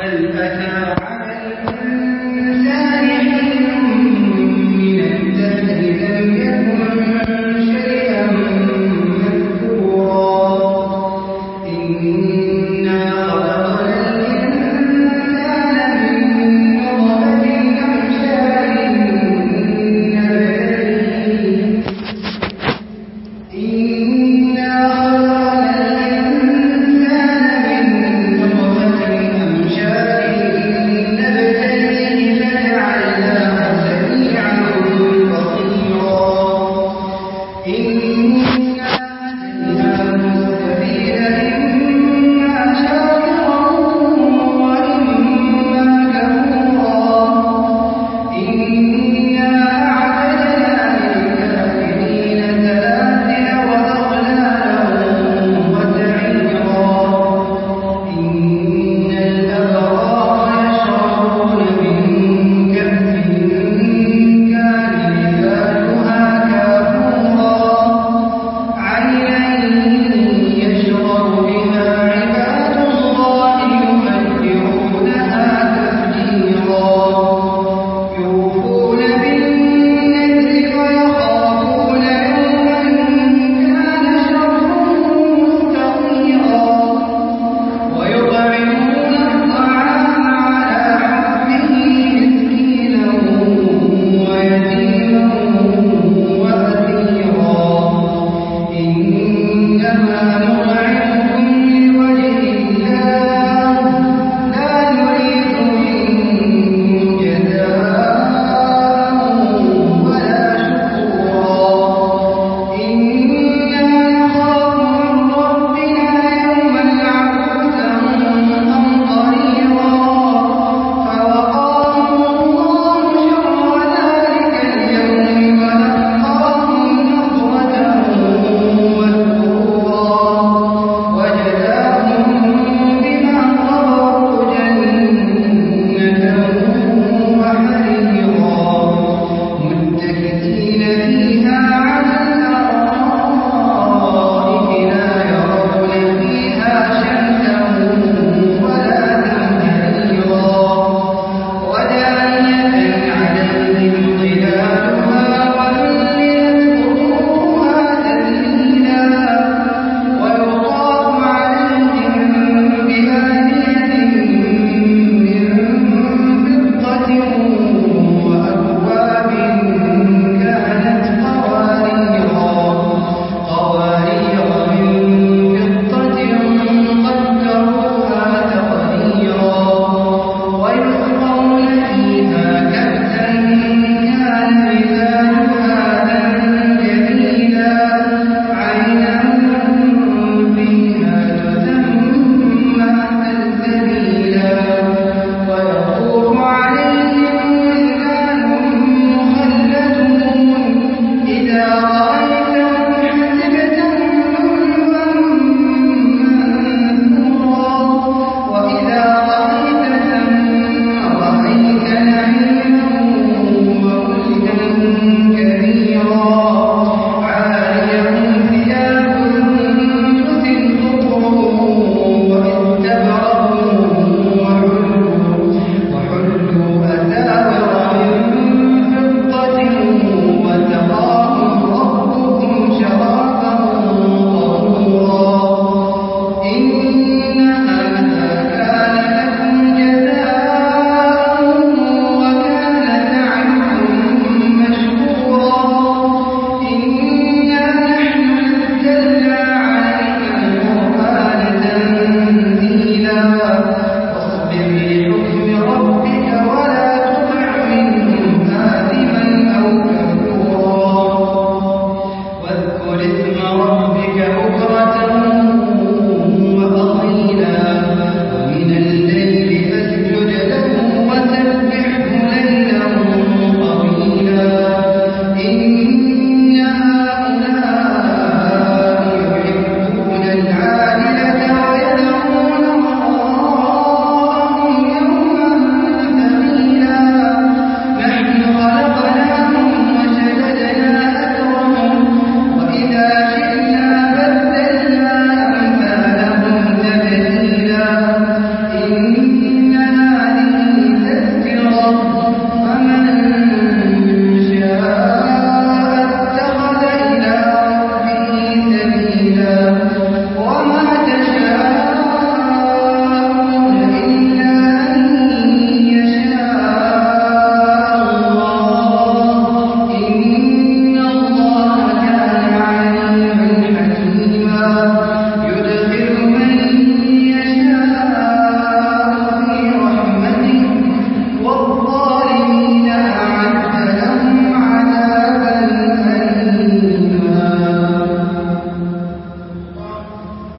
هل أتى على الإنسان